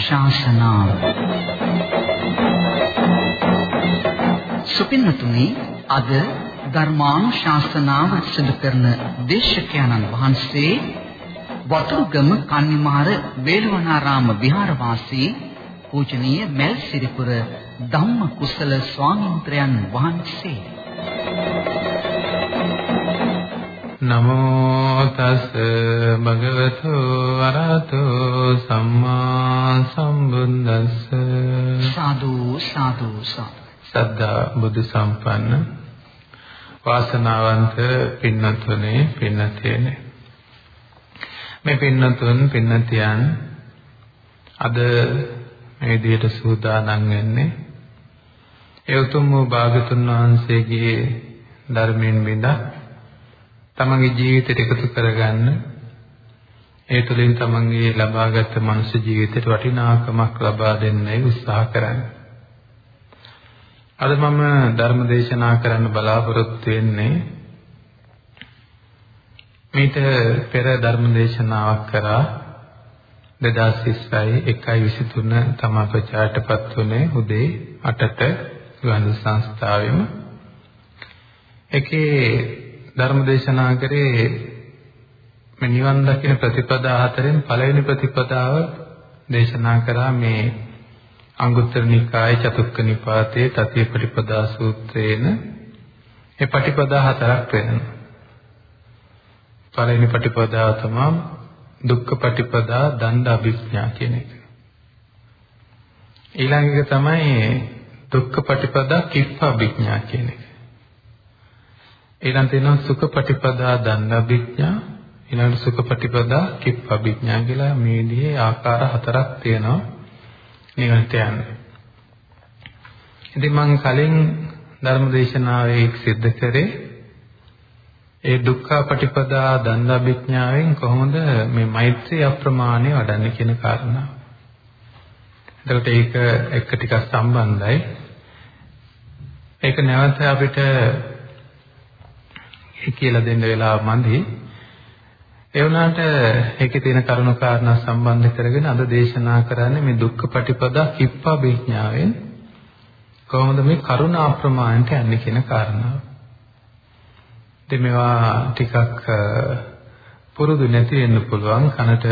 ධර්මානුශාසනාව සුපින්නතුනි අද ධර්මානුශාසනාව සිදු කරන දේශකයන්න් වහන්සේ වතුරුගම කන්නිමාර වේලවනාරාම විහාරවාසී පූජනීය මල්සිරිපුර ධම්ම කුසල ස්වාමීන්ද්‍රයන් වහන්සේ නමෝ තස් භගවතු අරහතෝ සම්මා සම්බුද්දස්ස. සාදු සාදු සාදු. සද්ධා බුදු සම්පන්න වාසනාවන්ත පින්නතුනේ පින්නතේනේ මේ පින්නතුන් පින්නතියන් අද මේ විදිහට සූදානම් වෙන්නේ ඒ උතුම් වූ භාගතුන් වහන්සේගේ ධර්මයෙන් බිඳා තමන්ගේ ජීවිතයට එකතු කරගන්න ඒ තුළින් තමන්ගේ ලබාගත් මනුෂ්‍ය ජීවිතයට වටිනාකමක් ලබා දෙන්නයි උත්සාහ කරන්නේ. අද මම ධර්ම දේශනා කරන්න බලාපොරොත්තු වෙන්නේ මීට පෙර ධර්ම දේශනාවක් කරා 2020යි 1.23 තමා ප්‍රචාරටපත් වුණේ උදේ 8ට ගාන්ධි සංස්ථාවෙම ඒකේ ධර්ම දේශනා කරේ මේ නිවන් දකින ප්‍රතිපදා හතරෙන් පළවෙනි ප්‍රතිපදාව දේශනා කරා මේ අංගුත්තර නිකායේ චතුක්ක නිපාතයේ තතිය ප්‍රතිපදා සූත්‍රයේන ඒ ප්‍රතිපදා හතරක් වෙනවා. පළවෙනි ප්‍රතිපදාව තමයි දුක්ඛ ප්‍රතිපදා දණ්ඩ අභිඥා කියන එක. ඊළඟ එක තමයි දුක්ඛ ප්‍රතිපදා කිප්ප අභිඥා කියන එක. ඊළඟ තියෙනවා සුඛපටිපදා දන්නවිඥා ඊළඟ සුඛපටිපදා කිප්පවිඥා කියලා මේ විදිහේ ආකාර හතරක් තියෙනවා නිවනට යන්න. ඉතින් මම කලින් ධර්මදේශනාවේ සිද්ධ කරේ ඒ දුක්ඛපටිපදා දන්නවිඥාවෙන් කොහොමද මේ මෛත්‍රී අප්‍රමාණය වඩන්නේ කියන කාරණාව. එතකොට ඒක එක ටිකක් සම්බන්ධයි. ඒක නැවත අපිට කියලා දෙන්න වෙලාව මන්දි. ඒ වුණාට ඒකේ තියෙන කරුණු කාරණා සම්බන්ධ කරගෙන අද දේශනා කරන්නේ මේ දුක්ඛ පටිපදා කිප්පා විඥාවෙන් කොහොමද මේ කරුණා ප්‍රමාණයට යන්නේ කියන කාරණාව. ඉතින් මේවා ටිකක් පුරුදු නැති වෙන්න පුළුවන් කනට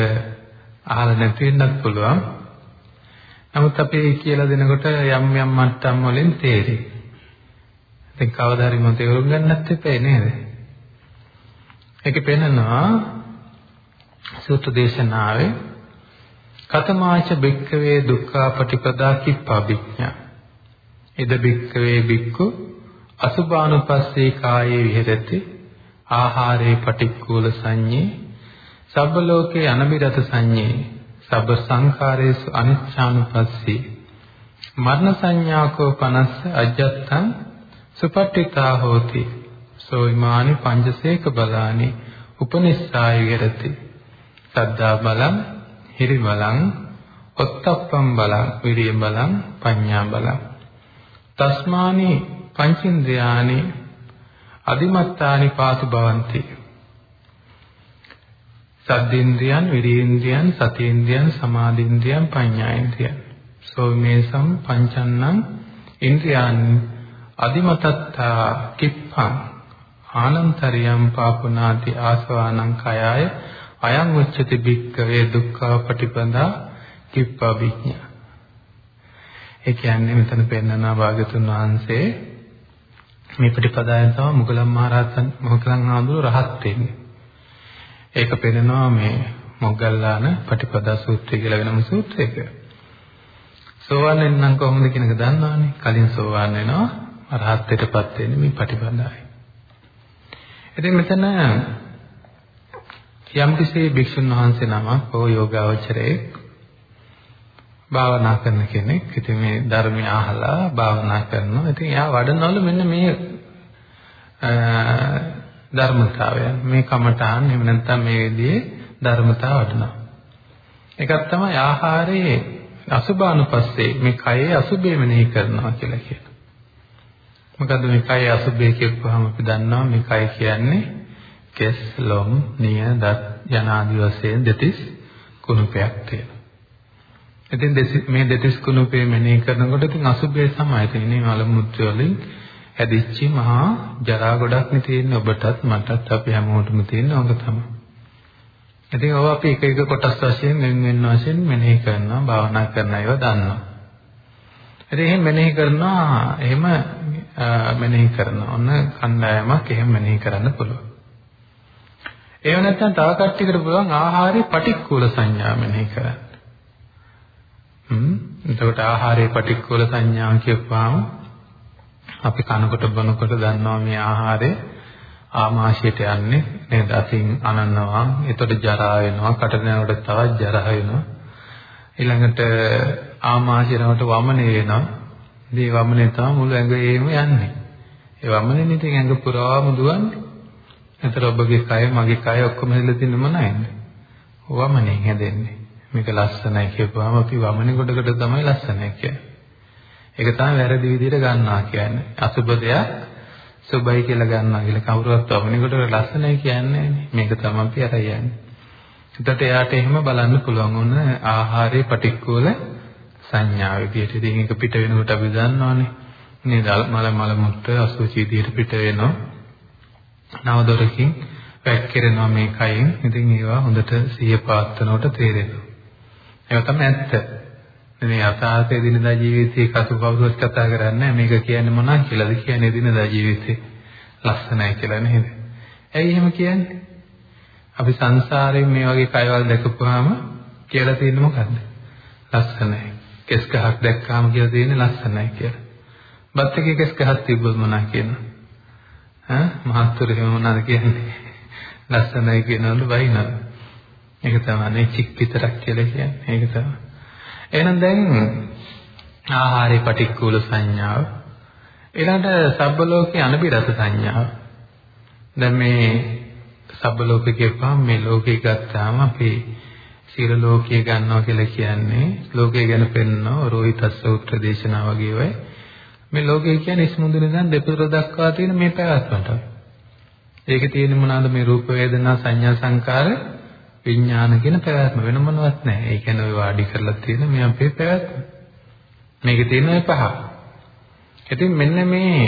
අහලා නැති වෙන්නත් පුළුවන්. නමුත් අපි කියලා දෙනකොට යම් යම් මට්ටම් වලින් තේරෙයි. ඉතින් කවදා හරි මම තේරුම් ගන්නත් එපා නේද? ඒකේ පෙන්නනවා සූත්‍ර දේශනාවේ කතමාච බික්කවේ දුක්ඛාපටිපදා කිප්පවිඥා ඉද බික්කවේ බික්කු අසුභානුපස්සේ කායේ විහෙරති ආහාරේ පටික්කුල සංඤේ සබ්බ ලෝකේ අනබිරත සංඤේ සබ්බ සංඛාරේසු අනිච්ඡානුපස්සී මරණ සංඥාකෝ පනස්ස අජත්තං සුපට්ඨිතා හෝති. සෝයිමානි පංචසේක බලානි උපනිස්සාය විරති සද්දා බලං හිරි බලං ඔත්තප්පම් බලං විරිය බලං පඤ්ඤා බලං. තස්මානි පංචින්ද්‍රයානි අදිමත්තානි පාතු භවಂತಿ. සද්දේන්ද්‍රයන් විරේන්ද්‍රයන් සතේන්ද්‍රයන් සමාධින්ද්‍රයන් පඤ්ඤාේන්ද්‍රයන් සෝමේසම් පංචන්නං ඉන්ද්‍රයන් අදිමතත්තා කිප්පං. ආනන්තරියම් පාපුනාති ආසවානං කයය අයං උච්චති බික්කවේ දුක්ඛා පටිපදා කිප්පා විඥා ඒ කියන්නේ මෙතන පෙන්නනා භාගතුන් වහන්සේ මේ ප්‍රතිපදාවෙන් තමයි මුගලන් මහරහතන් මොගලන් ආඳුර රහත් වෙන්නේ. ඒක පෙන්නනවා මේ මොග්ගල්ලාන ප්‍රතිපදා සූත්‍රය කියලා වෙනම සූත්‍රයක. සෝවාන් වෙනනම් කොහොමද කියන එක දන්නවනේ. කලින් සෝවාන් වෙනවා රහත්ත්වයටපත් වෙන්නේ මේ ප්‍රතිපදාවයි. ඉතින් මෙතන යම් කිසි භික්ෂුන් වහන්සේ නමක් හෝ යෝගාවචරයෙක් භාවනා කරන කෙනෙක් ඉතින් මේ ධර්මය අහලා භාවනා කරනවා. ඉතින් එයා වඩනවලු මෙන්න මේ ධර්මතාවය මේ කමඨාන් එහෙම නැත්නම් මේ විදිහේ ධර්මතාව වඩනවා. එකක් තමයි ආහාරයේ අසුභානුපස්සේ මේ කයේ අසුභය මෙනෙහි කරනවා කියලා කියනවා. මොකද මේ කය අසුභය කියපුවාම අපි දන්නවා මේ කය කියන්නේ කෙස්, ලොම්, නිය, දත් යන ආදි වශයෙන් දෙතිස් කුණුපයක් තියෙනවා. ඉතින් මේ දෙතිස් කුණුපේ මෙනෙහි කරනකොට ඉතින් අසුභය තමයි තියෙන්නේ මල මුත්‍ර වලින් හැදිච්ච මහා ජරා ගොඩක් නේ තියෙන්නේ ඔබටත් මටත් අපි හැමෝටම තියෙන ඕක තමයි. ඉතින් ඔව අපි එක එක කොටස් වශයෙන් මෙන් වෙන වශයෙන් මෙනෙහි කරනවා භාවනා කරන ඒවා දන්නවා. ඉතින් එහෙම මෙනෙහි කරනවා එහෙම මෙනෙහි කරනවා. ඔන්න කණ්ඩායමක් එහෙම මෙනෙහි කරන්න පුළුවන්. ඒව නැත්නම් තව කට්ටියකට පුළුවන් ආහාරයේ පටික්කුල සංඥා මෙනෙහි කරන්න. හ්ම් එතකොට ආහාරයේ පටික්කුල සංඥා කියපුවාම අපි කනකොට බොනකොට දන්නවා මේ ආහාරය ආමාශයට යන්නේ නේද? අතින් අනන්නවා. එතකොට ජරා වෙනවා. කට දෙනකොට තවත් ජරා වෙනවා. ඊළඟට ආමාශයනකට වමනේ වෙනවා. මේ වමනේ තමයි මුළු ඇඟේම යන්නේ. ඒ වමනේ ඉතින් ඇඟ පුරාම දුවන්නේ. එතකොට ඔබගේ කය මගේ කය ඔක්කොම හැදලා තියෙන මොනයිද? වමනේ හැදෙන්නේ. මේක ලස්සනයි කියපුවාම අපි වමනේ කොටකට තමයි ලස්සනයි කියන්නේ. ඒක තමයි වැරදි විදිහට ගන්නවා කියන්නේ. අසුබ දෙයක් සුබයි කියලා ගන්නවා කියලා කවුරුවත් වමනේ කොටකට ලස්සනයි කියන්නේ මේක තමයි අපි අර යන්නේ. එතකොට එයාට එහෙම බලන්න පුළුවන් වුණ ආහාරයේ පටික්කුල සංඥා විදිහට. ඉතින් ඒක පිට වෙනකොට අපි දන්නවනේ. නේද? මල මල මුත්‍ර අසුචි විදිහට පිට වෙනවා. නවදොරකින් වැක්කිරෙනවා මේ කයින්. ඉතින් ඒවා හොඳට සිහිය පාත්වනකොට තේරෙනවා. ඒක තමයි ඇත්ත. මේ යථාර්ථයේ දිනදා ජීවිතයේ කසු කවුරුත් කතා කරන්නේ මේක කියන්නේ මොනවා කියලාද කියන්නේ දිනදා ජීවිතේ ලස්සනයි කියලා නේද? ඇයි එහෙම කියන්නේ? අපි සංසාරයෙන් මේ වගේ කයවල් දැකපුවාම කියලා තියෙන්නේ මොකද්ද? ලස්සනයි. කෙස් ගහක් දැක්කාම කියලා තියෙන්නේ ලස්සනයි කියලා. බත් එකේ කෙස් ගහක් තිබ්බොත් මොනවා කියනවා? ඈ මහත්තුරු එහෙම මොනවද කියන්නේ? ලස්සනයි කියනවලු වයින්නවා. ඒක තමයි චික් විතරක් කියලා කියන්නේ. ඒක තමයි. එහෙනම් දැන් ආහාරේ පටික්කුල සංඥාව ඊළඟට සබ්බ ලෝකේ අනබිරත සංඥාව. දැන් මේ සබ්බ ලෝක කියපුවාම මේ ලෝකේ ගත්තාම අපි සිර ලෝකයේ ගන්නවා කියලා කියන්නේ ලෝකය ගැන පෙන්වන රෝහිතස් සූත්‍ර දේශනා වගේ වෙයි. මේ ලෝකය කියන්නේ ඉස්මුදුන ඉඳන් දෙපතර දක්වා තියෙන මේ පැවැත්මට. ඒකේ තියෙන මොනවාද මේ රූප වේදනා සංඥා සංකාර විඥාන කියන පැවැත්ම වෙන මොනවත් නැහැ. ඒ කියන්නේ ඔය වාඩි කරලා තියෙන මේ අපේ පැවැත්ම. මේකේ තියෙන ඔය පහ. ඉතින් මෙන්න මේ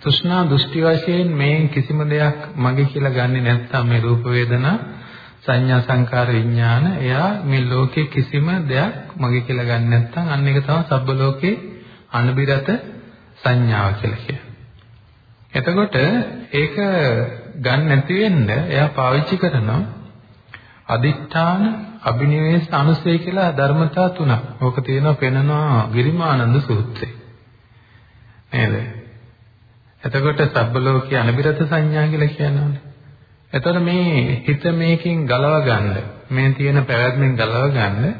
තෘෂ්ණා දෘෂ්ටි වශයෙන් මේ කිසිම දෙයක් මගේ කියලා ගන්නෙ නැත්නම් මේ රූප වේදනා සංඥා සංකාර විඥාන එයා මේ ලෝකේ කිසිම දෙයක් මගේ කියලා ගන්න නැත්නම් අන්න ඒක තමයි සබ්බ ලෝකේ අනිබිරත සංඥාව කියලා කියන්නේ. එතකොට ඒක ගන්න නැති වෙන්න එයා පාවිච්චි කරනවා අදිඨාන අබිනිවේෂ අනුසය කියලා ධර්මතා තුනක්. ඕක තියෙනවා පෙන්නවා ගිරිමානන්ද සූත්‍රයේ. නේද? එතකොට සබ්බ ලෝකයේ අනිබිරත සංඥා කියලා කියනවානේ. එතකොට මේ හිත මේකෙන් ගලව ගන්න මේ තියෙන පැවැත්මෙන් ගලව ගන්න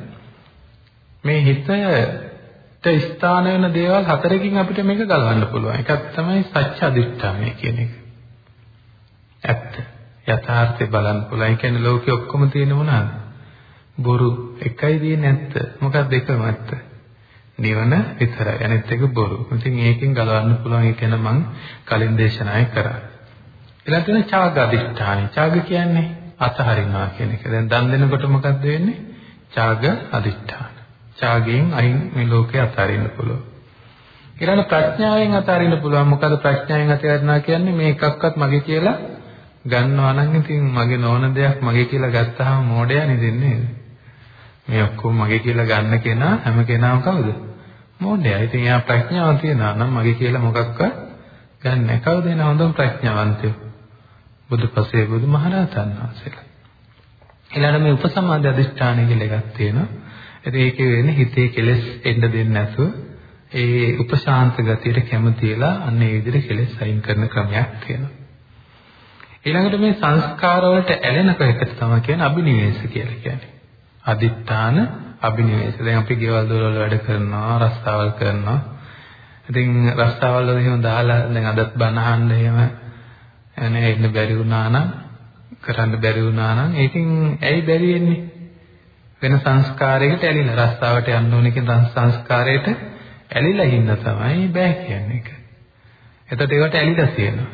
මේ හිතට ස්ථාන වෙන දේවල් හතරකින් අපිට මේක ගලවන්න පුළුවන්. එකක් තමයි සත්‍ය අදිෂ්ඨානය කියන එක. ඇත්ත. යථාර්ථය බලන්න පුළුවන්. ඒ කියන්නේ ලෝකෙ ඔක්කොම තියෙන මොනවාද? බොරු. එකයි තියෙන්නේ ඇත්ත. මොකක්ද එකම ඇත්ත? නිවන විතරයි. අනිත් එක බොරු. ඉතින් ඒකෙන් ගලවන්න පුළුවන්. ඒ කියන මං කලින් දේශනාවේ කරා. ඊළඟ තියෙන ඡාග අදිෂ්ඨානයි. ඡාග කියන්නේ අතහරිනවා කියන එක. දැන් දන් දෙනකොට මොකද්ද වෙන්නේ? ඡාග අදිෂ්ඨාන. ඡාගයෙන් අයින් මේ ලෝකේ අතහරින්න පුළුවන්. ඊළඟ ප්‍රඥාවෙන් අතහරින්න පුළුවන්. මොකද ප්‍රඥාවෙන් අතහරිනවා කියන්නේ මේ එකක්වත් මගේ කියලා ගන්නවා නම් ඉතින් මගේ නොවන දෙයක් මගේ කියලා ගත්තාම මෝඩයා නෙදෙන්නේ. මේ ඔක්කොම මගේ කියලා ගන්න කෙනා හැම කෙනාම කවුද? මෝඩයා. ඉතින් එයා ප්‍රඥාව තියනවා නම් මගේ කියලා මොකක්වත් ගන්න. කවුද එන හොඳම ප්‍රඥාවන්තයෝ? බුදුපසේ බුදුමහරහතන් වහන්සේලා. ඊළඟ මේ උපසමාධි අධිෂ්ඨානය කියලා එකක් තියෙනවා. ඉතින් ඒකේ වෙන්නේ හිතේ කෙලෙස් එන්න දෙන්නේ නැතුව ඒ උපශාන්ත ගතියට කැමතිලා අන්න ඒ විදිහට කෙලෙස් අයින් කරන ක්‍රමයක් තියෙනවා. ඊළඟට මේ සංස්කාර වලට ඇලෙන කෙනෙක් තමයි කියන්නේ අබිනිවේෂ කියලා කියන්නේ. අදිත්තාන අබිනිවේෂ. දැන් අපි ගෙවල් දොරවල් වැඩ කරනවා, රස්තාවල් කරනවා. ඉතින් රස්තාවල් වල එහෙම දාලා දැන් අදත් බණ අහන්න එහෙම එනේ ඉන්න බැරි වුණා නම් කරන්න බැරි වුණා නම් ඒකෙන් ඇයි බැරි වෙන්නේ? වෙන සංස්කාරයකට ඇලිලා රස්තාවට යන්න ඕනේ කියන සංස්කාරයට ඇලිලා ඉන්න තමයි බෑ කියන්නේ ඒක. එතකොට ඒවට ඇලිලා තියෙනවා.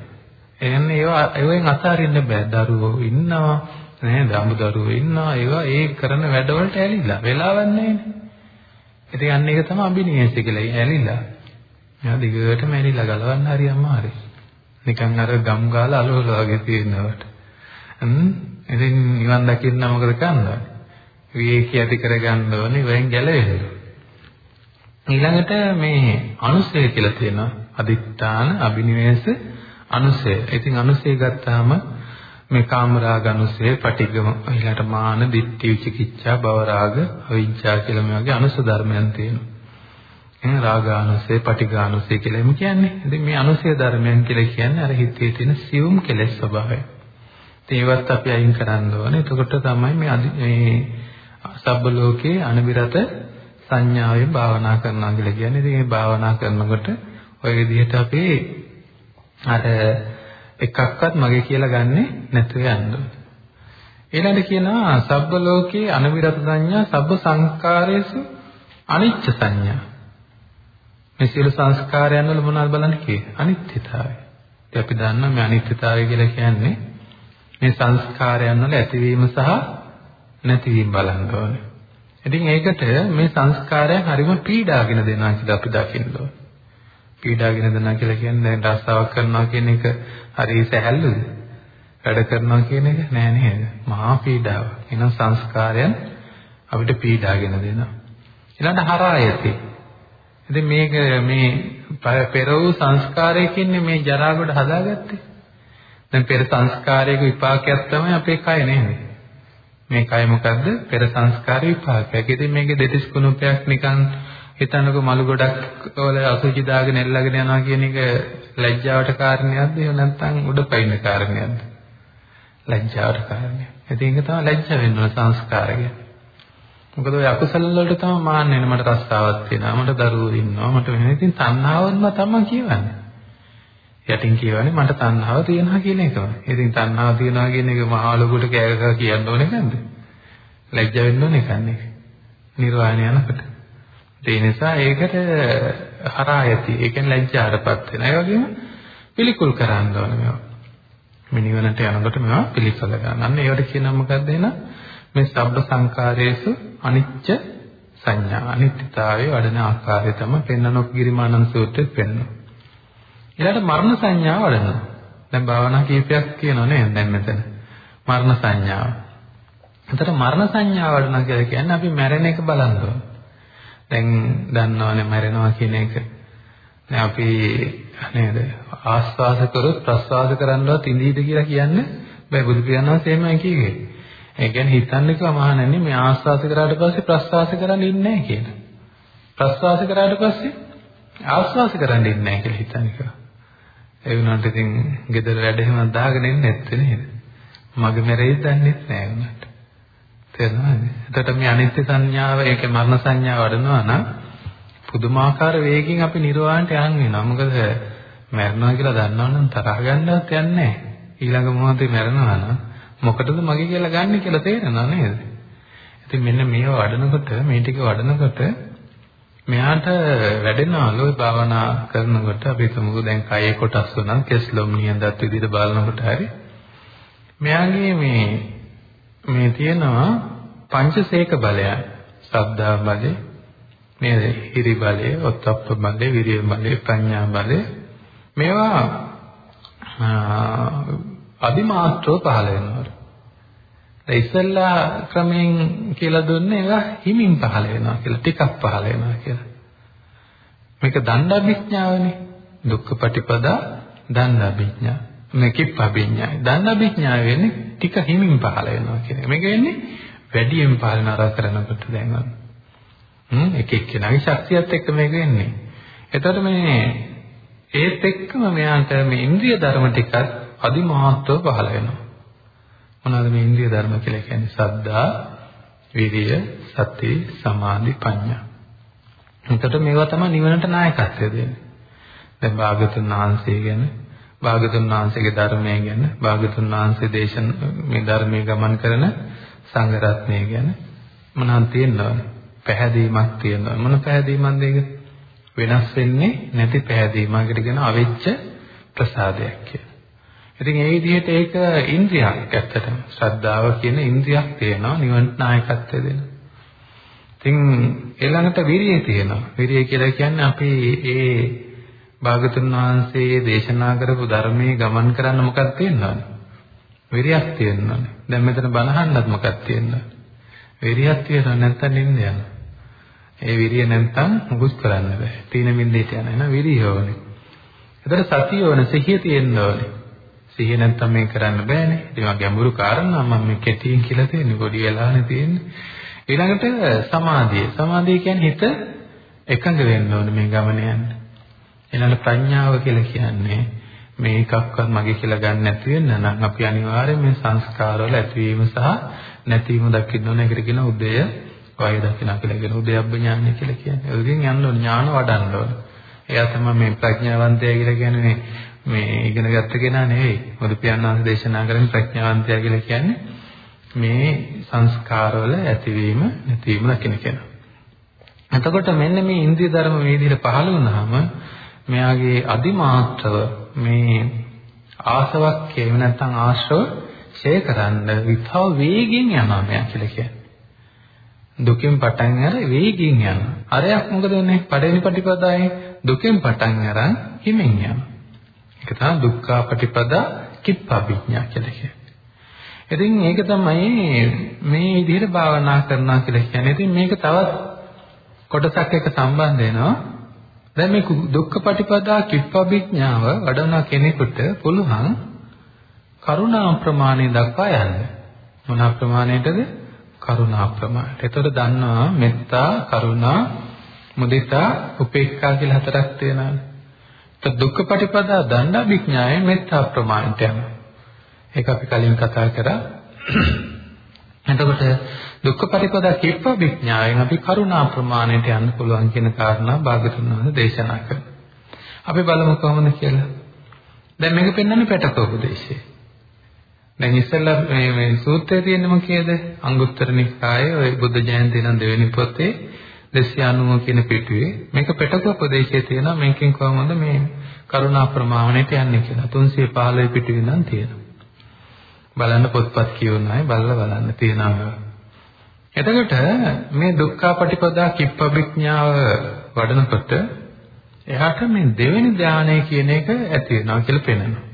එන්නේ ඒවා ඒවෙන් අතාරින්න බෑ. දරුවෝ ඉන්නවා, නේද? අමුදරුවෝ ඉන්නවා ඒවා ඒ කරන වැඩවලට ඇලිලා වෙලාවක් නැහැනේ. ඉතින් අන්න ඒක තමයි අභිනිවෙස් කියලා. ඇලිලා. එයා දිගටම ඇලිලා ගලවන්න හරි අමාරුයි. නිකන් අර ගම් ගාලා අලවල වගේ තියෙනවට. හ්ම් ඉතින් නිවන් දකින්න මොකද කරන්නේ? විවේකී ඇති කරගන්න ඕනේ වෙන් ගැලවෙන්න. ඊළඟට මේ අනුසය කියලා තියෙනවා. අදිත්‍යාන, අබිනිවේෂ, අනුසය. ඉතින් අනුසය ගත්තාම මේ කාමරාග අනුසය, පටිගම, ඊළඟට මාන, ditthi, විචිකිච්ඡා, භවරාග, අවිජ්ජා කියලා මේ වගේ අනුස ධර්මයන් තියෙනවා. එහෙනම් රාගානුසය, පටිඝානුසය කියලා එමු කියන්නේ. ඉතින් මේ අනුසය ධර්මයන් කියලා කියන්නේ අර හිතේ තියෙන සියුම් කෙලෙස් ස්වභාවය. ඒවත් අපි අයින් කරන්න ඕනේ. එතකොට තමයි මේ මේ සබ්බ ලෝකේ අනිවිරත සංඥාවෙන් භාවනා කරනවා කියලා කියන්නේ. ඉතින් මේ භාවනා කරනකොට ඔය විදිහට අපි අර එකක්වත් මගේ කියලා ගන්නෙ නැතුව යන්න ඊළඟට කියනවා සබ්බ ලෝකේ අනිවිරත සංඥා සබ්බ සංකාරයේසු අනිච්ච සංඥා. මේ සියලු සංස්කාරයන් වල මොනවද බලන්න කියේ? අනිත්‍යතාවය. ඉතින් අපි දන්නවා මේ අනිත්‍යතාවය කියලා කියන්නේ මේ සංස්කාරයන් වල ඇතිවීම සහ නැතිවීම බලන්න ඕනේ. ඉතින් ඒකට මේ සංස්කාරයන් හරිම පීඩාගෙන දෙනවා කියලා අපි දකින්න ඕනේ. පීඩාගෙන දෙනවා කියලා කියන්නේ දැන් රස්සාවක් කරනවා කියන එක හරි සැහැල්ලුද? වැඩ කරනවා කියන එක නෑ නේද? මහා පීඩාවක්. එහෙනම් සංස්කාරයන් අපිට පීඩාගෙන දෙනවා. ඊළඟ හරායති. ඉතින් මේක මේ පෙර වූ සංස්කාරයකින් මේ ජරා කොට හදාගත්තේ. දැන් පෙර සංස්කාරයක විපාකයක් තමයි අපේ කය නේද? මේ කය මොකද්ද? පෙර සංස්කාර විපාකයක්. ඉතින් මේකේ දෙතිස් කුණුපයක් නිකන් හිතන්නකො මලු ගොඩක් වල අසුචි දාගෙන එල්ලගෙන යනවා කියන එක ලැජ්ජාවට කාරණයක්ද එහෙම නැත්නම් උඩපයින් කාරණයක්ද? ලැජ්ජාවට කාරණයක්. ඉතින් ඒක තමයි ලැජ්ජ වෙන්න ඕන සංස්කාරය. මොකද ඔය අකුසල වලට තමයි මාන්නේ මට රස්සාවක් තියෙනවා මට දරුවෝ ඉන්නවා මට වෙන ඉතින් තණ්හාවන්ම තමයි කියවන්නේ. යටින් කියවන්නේ මට තණ්හාව තියෙනවා කියන එකම. ඉතින් තණ්හාව තියෙනවා කියන එක මහා ලොකුට කෑගහ කියන්න ඕනේ නැද්ද? ලැජ්ජ වෙන්න ඕනේ කන්නේ. නිර්වාණය යනකොට. ඒ නිසා ඒකට හරායති. ඒ කියන්නේ ලැජ්ජාටපත් වෙන. ඒ වගේම පිළිකුල් කරන්න ඕනේ මේවා. මේ නිවනට යනකොට මේවා පිළිසල ගන්න. අන්න ඒවට කියනවා මොකද්ද එහෙනම්? මේ සබ්බ සංකාරයේසු අනිච්ච සංඥා අනිත්‍යතාවයේ වඩන ආකාරය තමයි පෙන්වනොක් ගිරිමානන්ද සූත්‍රයේ පෙන්වනවා. ඊළඟට මරණ සංඥාව වඩනවා. දැන් භාවනා කීපයක් කියනවා නේද දැන් මෙතන. මරණ සංඥාව. එතකොට මරණ සංඥාව වඩනවා කියලා කියන්නේ අපි මැරෙන එක බලන්න ඕන. දැන් දන්නවනේ මැරෙනවා කියන එක. දැන් අපි නේද ආස්වාස කරොත් ප්‍රස්වාස කරන්නවත් ඉඳීද කියලා කියන්නේ බෑ බුදු පියාණන් වහන්සේ එහෙමයි කිව්වේ. ඒ කියන්නේ හිතන්නකෝ මහණෙනි මේ ආස්වාස කරාට පස්සේ ප්‍රස්වාස කරන්න ඉන්නේ නැහැ කියලා. ප්‍රස්වාස කරාට පස්සේ ආස්වාස කරන්න ඉන්නේ නැහැ කියලා හිතන්නකෝ. ඒ වුණාට ඉතින් ගෙදර වැඩ එහෙම දාගෙන ඉන්නේ නැත්තේ නේද? මගේ මැරෙයිද දන්නේ නැහැ වුණාට. තේරුණාද? එතකොට මේ අනිත්‍ය සංඥාව ඒකේ මරණ සංඥාව වඩනවා නම් පුදුමාකාර වේගකින් අපි නිර්වාණයට යන් වෙනවා. මොකද මැරෙනවා කියලා දන්නවනම් තරහ ගන්නවත් යන්නේ නැහැ. ඊළඟ මොහොතේ මැරෙනවා නම් මොකටද මගේ කියලා ගන්න කියලා තේරෙනව නේද? ඉතින් මෙන්න මේව වඩනකොට මේ ටික වඩනකොට මෙයාට වැඩෙනවලු භාවනා කරනකොට. අපි තුමුකු දැන් කයේ කොටස් වුණා කෙස්ලොම් නියඳත් විදිහට බලනකොට හරි. මෙයාගේ මේ මේ තියෙනවා පංචසේක බලය. ශ්‍රද්ධා බලය නේද? හිරි බලය ඔත්තප්ප බලය විරිය බලය ප්‍රඥා බලය. මේවා අදිමාත්‍රව පහළ වෙනවා දැන් ඉස්සෙල්ලා ක්‍රමයෙන් කියලා දුන්නේ ඒවා හිමින් පහළ වෙනවා කියලා ටිකක් පහළ වෙනවා කියලා. මේක දණ්ඩාභිඥාවනේ. දුක්ඛ පටිපදා දණ්ඩාභිඥා. මේකෙප් අභිඥායි. දණ්ඩාභිඥාය වෙන්නේ ටික හිමින් පහළ වෙනවා කියන එක. මේක වෙන්නේ වැඩියෙන් පහළ නරක කරනකොට දැන් හ්ම් එක එක්කෙනාගේ ශක්තියත් එක්ක මේක වෙන්නේ. එතකොට මේ ඒත් එක්කම මෙයාට මේ ඉන්ද්‍රිය ධර්ම ටිකත් අදිමහත්ව පහළ වෙනවා. මොනවද මේ ඉන්ද්‍රිය ධර්ම කියලා කියන්නේ? සද්ධා, විරිය, සති, සමාධි, ප්‍රඥා. එතකොට මේවා තමයි නිවනට නායකත්වය දෙන්නේ. දැන් භාගතුන් වහන්සේ ගැන, භාගතුන් වහන්සේගේ ධර්මය ගැන, භාගතුන් වහන්සේ දේශන මේ ධර්මයේ ගමන් කරන සංඝ රත්නය ගැන මොනවාද තියෙනවද? පැහැදීමක් තියෙනවා. මොන පැහැදීමක්ද ඒක? වෙනස් වෙන්නේ නැති පැහැදීමකට කියන අවෙච්ච ප්‍රසාදයක් කියලා. ඉතින් ඒ විදිහට ඒක ඉන්ද්‍රියක් ඇත්තටම. ශ්‍රද්ධාව කියන ඉන්ද්‍රියක් තියෙනවා නිවන නායකත්වය දෙන. ඉතින් ඊළඟට විරිය තියෙනවා. විරිය කියලා කියන්නේ අපි ඒ භාගතුන් වහන්සේ දේශනා කරපු ධර්මයේ ගමන් කරන්න මොකක්ද තියෙනවද? විරියක් තියෙනවනේ. දැන් මෙතන බණහන්නත් මොකක්ද තියෙනවද? විරියක් තියෙනව නැත්නම් නින්ද යනවා. ඒ විරිය නැත්නම් මුකුත් කරන්න බෑ. තීන මින්දේට යන එන විරිය ඕනේ. එතකොට සතිය ඕනේ, සිහිය තියෙන්න ඕනේ. සිහිය නැත්නම් මේක කරන්න බෑනේ. ඒවා ගැඹුරු කාරණා මම මේ කෙටියෙන් කියලා තියෙන්නේ පොඩි වෙලාවනේ තියෙන්නේ. ඊළඟට සමාධිය. සමාධිය කියන්නේ හිත එකඟ වෙන්න ඕනේ මේ ගමන යන්න. ඊළඟ ප්‍රඥාව කියලා කියන්නේ මේ එකක්වත් මගේ කියලා ගන්න නැති වෙන්න නම් අපි අනිවාර්යයෙන් මේ සංස්කාරවල ඇතිවීම සහ නැතිවීම දකින්න ඕනේ. ඒකට කියන උදය වය දකින්න කියලා කියන උදයබ්බ ඥානය කියලා කියන්නේ. ඒකෙන් යන්න ඕනේ ඥාන වඩන්න ඕනේ. එයා තමයි මේ ප්‍රඥාවන්තය කියලා කියන්නේ මේ ඉගෙන ගත්ත කෙනා නෙවෙයි. බුදු පියාණන් වහන්සේ දේශනා කරන ප්‍රඥාවන්තයා කියලා කියන්නේ මේ සංස්කාරවල ඇතිවීම නැතිවීම දකින කෙනා. එතකොට මෙන්න මේ ඉන්ද්‍රිය ධර්ම මේ විදිහට පහළ වුණාම මෙයාගේ අදිමාත්‍රව මේ ආසවක් එහෙම නැත්නම් ආශ්‍රව ඡේ කරන්න විතව වේගින් යනවා මෙයා කියලා කියන්නේ. දුකෙන් පටන් අර වේගින් යනවා. අරයක් මොකද වෙන්නේ? පඩේනි පටිපදායේ දුකෙන් පටන් අරන් හිමින් යනවා. ඒක තමයි දුක්ඛා පටිපදා කිප්පවිඥා කියලා කියන්නේ. ඉතින් ඒක තමයි මේ විදිහට භාවනා කරනවා කියලා කියන්නේ. ඉතින් මේක තවත් කොටසක් එක්ක සම්බන්ධ වෙනවා. දැන් මේ දුක්ඛ පටිපදා කිප්පවිඥාව වඩන කෙනෙකුට පුළුවන් කරුණා ප්‍රමාණය දක්වා යන්න. මොන ප්‍රමාණයටද? කරුණා ප්‍රමාණයට. ඒතකොට දන්නවා මෙත්තා, කරුණා, මුදිතා, උපේක්ඛා කියලා හතරක් තියෙනවානේ. දුක්ඛ පටිපදා දණ්ඩ විඥාය මෙත්තා ප්‍රමාණයට යනවා. ඒක අපි කලින් කතා කරා. එතකොට දුක්ඛ පටිපදා කිප්ප විඥායෙන් අපි කරුණා ප්‍රමාණයට යන්න පුළුවන් කියන කාරණා භාගතුන් වහන්සේ දේශනා කරනවා. අපි බලමු කොහොමද කියලා. දැන් මේක පෙන්වන්නේ පැටක උපදේශය. දැන් ඉස්සෙල්ලා මේ මේ සූත්‍රයේ තියෙන්නේ මොකේද? අංගුත්තර නිකායේ ওই බුද්ධ ජයන්ති නම් දෙවෙනි පොතේ 290 කියන පිටුවේ මේක පෙටක උපදේශයේ තියෙනවා. මේකෙන් කොහොමද මේ කරුණා ප්‍රමාණයට යන්නේ කියලා. 315 පිටුවේ නම් තියෙනවා. බලන්න පොත්පත් කියවන අය බලලා බලන්න තියෙනවා එතකොට මේ දුක්ඛපටිපදා කිප්පවිඥාව වඩනකොට එහාට මේ දෙවෙනි ධානය කියන එක ඇති වෙනවා කියලා පේනවා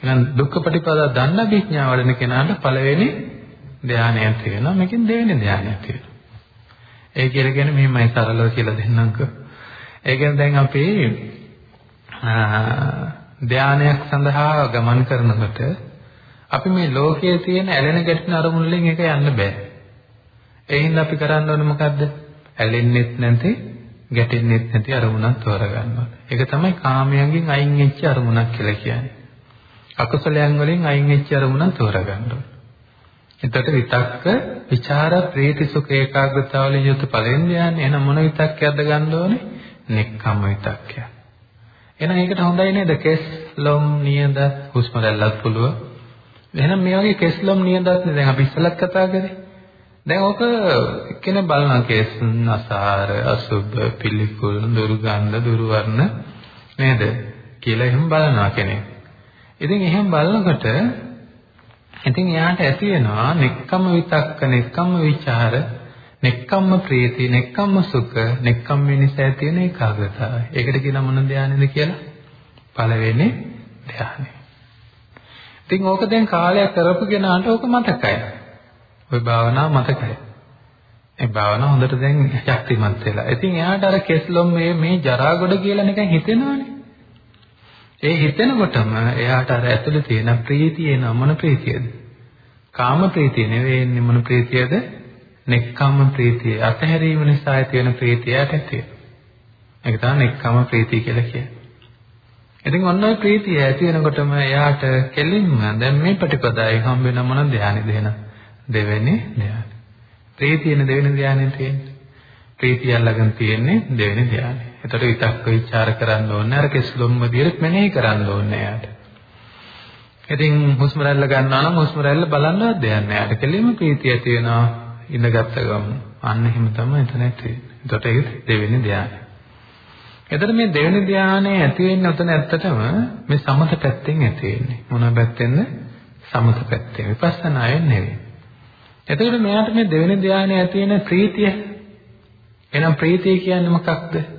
එහෙනම් දුක්ඛපටිපදා දන්න විඥාව වඩන කෙනාට පළවෙනි ධානයක් තියෙනවා මේකෙන් දෙවෙනි ධානයක් තියෙනවා ඒ කියලා කියන්නේ මෙහෙමයි සරලව කියලා දෙන්නම්කෝ. ඒ කියන්නේ දැන් අපි ධානයක් සඳහා ගමන් කරනකොට අපි මේ ලෝකයේ තියෙන ඇලෙන ගැටෙන අරමුණු වලින් එක යන්න බෑ. ඒ හින්දා අපි කරන්න ඕනේ මොකද්ද? ඇලෙන්නෙත් නැති, ගැටෙන්නෙත් නැති අරමුණක් තෝරගන්න ඕනේ. ඒක තමයි කාමයන්ගෙන් අයින් වෙච්ච අරමුණක් කියලා කියන්නේ. අකුසලයන් වලින් අයින් වෙච්ච අරමුණක් තෝරගන්න ඕනේ. එතකොට විතක්ක, ਵਿਚාර, ප්‍රීති, සුඛ, ඒකාග්‍රතාව වලින් යුත් පළවෙනි ධ්‍යානෙ එහෙනම් මොන විතක්කයක්ද ගන්න ඕනේ? නෙක්ඛම්ම විතක්කය. එහෙනම් ඒකට හොඳයි නේද? කෙස්, ලොම්, නියඳ, හුස්ම රැල්ලත් පුළුව. එහෙනම් මේ වගේ කෙස්, ලොම්, නියඳත් නේ දැන් අපි ඉස්සලත් කතා කරේ. දැන් ඕක කෙනෙක් බලනවා කෙස්, අසාර, අසුබ, පිළිකුල්, දුර්ගන්ධ, දුර්වර්ණ නේද? කියලා එහෙම බලනවා කෙනෙක්. ඉතින් එහෙම බලනකොට ඉතින් එයාට ඇති වෙනවා නෙක්කම් විතක්ක, නෙක්කම් විචාර, නෙක්කම්ම ප්‍රීති, නෙක්කම්ම සුඛ, නෙක්කම් නිසා තියෙන ඒකාග්‍රතාවය. ඒකට කියන මොන ධානයද කියලා? පළවෙනි ධානය. ඉතින් ඕක දැන් කාලයක් කරපු කෙනාට ඕක මතකයි. ওই භාවනාව මතකයි. ඒ භාවනාව හොඳට දැන් ශක්තිමත් වෙලා. ඉතින් එයාට අර කෙස්ලොම් මේ මේ ජරා ගොඩ කියලා නිකන් හිතෙනවනේ. ඒ හිතෙනකොටම එයාට අර ඇතුලේ තියෙන ප්‍රීතිය එන මොන ප්‍රීතියද? කාම ප්‍රීතිය නෙවෙයි මොන ප්‍රීතියද? නෙක්ඛම්ම ප්‍රීතිය. අතහැරීම නිසා ඇති වෙන ප්‍රීතියට ඇති ඒක තමයි නෙක්ඛම්ම ප්‍රීතිය කියලා කියන්නේ. ඉතින් ඔන්න ඔය ප්‍රීතිය ඇති වෙනකොටම එයාට කෙලින්ම දැන් මේ ප්‍රතිපදාවේ හම්බ වෙන මොන ධානයද එන දෙවෙනි ධානය. ප්‍රීතියන දෙවෙනි ධානයෙන් තියෙන්නේ. ප්‍රීතිය ළඟන් තියෙන්නේ දෙවෙනි ධානය. එතකොට විතක්ක ਵਿਚාර කරන්න ඕනේ අර කෙස්ලොම් විදියට මෙනෙහි කරන්න ඕනේ එයාට. ඉතින් හුස්ම රැල්ල ගන්නවා නම් හුස්ම රැල්ල බලන්නවත් දෙයක් නෑ. යාට කෙලින්ම ප්‍රීතිය ඇති වෙනවා ඉඳගත්ත ගමන්. අන්න එහෙම තමයි එතන තියෙන්නේ. එතකොට ඒක දෙවෙනි ධානය. එතන මේ දෙවෙනි ධානය ඇති වෙන්නේ උතන ඇත්තටම මේ සමත පැත්තෙන් ඇති වෙන්නේ. මොන පැත්තෙන්ද? සමත පැත්තෙන්. විපස්සනායෙන් නෙවෙයි. එතකොට මෙයාට මේ දෙවෙනි ධානය ඇති වෙන ප්‍රීතිය. එහෙනම් ප්‍රීතිය කියන්නේ මොකක්ද?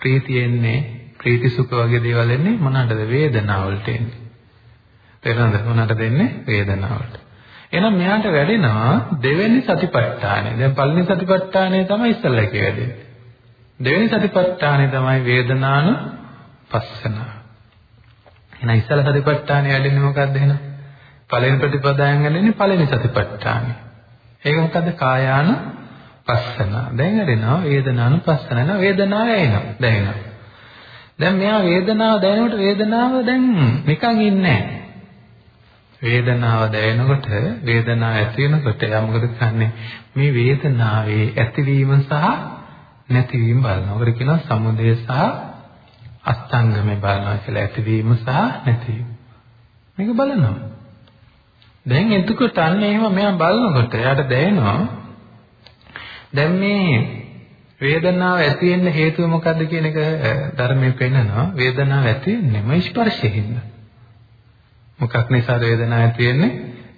ප්‍රීතිය එන්නේ ප්‍රීති සුඛ වගේ දේවල් එන්නේ මොනකටද? වේදනාවලට එන්නේ. තේරෙනවද? මොනකටද එන්නේ? වේදනාවලට. එහෙනම් මෙයාට වැඩෙනවා දෙවෙනි සතිපට්ඨානය. දැන් පළවෙනි සතිපට්ඨානය තමයි ඉස්සල්ලා කිය වැඩෙන්නේ. දෙවෙනි සතිපට්ඨානය තමයි වේදනාන පස්සන. එහෙනම් ඉස්සල්ලා සතිපට්ඨානය වැඩෙන්නේ මොකක්ද එහෙනම්? පළවෙනි ප්‍රතිපදාවෙන් වැඩෙන්නේ පළවෙනි සතිපට්ඨානය. ඒක මොකද්ද? කායාන පස්සන. දැන් වැඩෙනවා වේදනාන පස්සන. නේද? වේදනාව එනවා. දැනෙනවා. දැන් මෙයා වේදනාව දැනෙනකොට වේදනාව දැන් නිකන් ඉන්නේ නැහැ. වේදනාව දැනෙනකොට වේදනාව ඇති වෙනකොට යා මොකද කරන්නේ මේ වේදනාවේ ඇතිවීම සහ නැතිවීම බලනවා. ඔකට කියනවා සමුදය සහ අස්තංගමේ බලනවා කියලා ඇතිවීම සහ නැතිවීම. මේක බලනවා. දැන් එතකොට අන්න එහෙම මෙයා බලනකොට එයාට දැනෙනවා දැන් මේ වේදනාව ඇති වෙන්න හේතුව මොකද්ද කියන එක ධර්මයේ පෙන්නනවා. වේදනාව ඇති වෙන්නේම ස්පර්ශයෙන්ද. මොකක් නිසාද වේදනාව ඇති වෙන්නේ?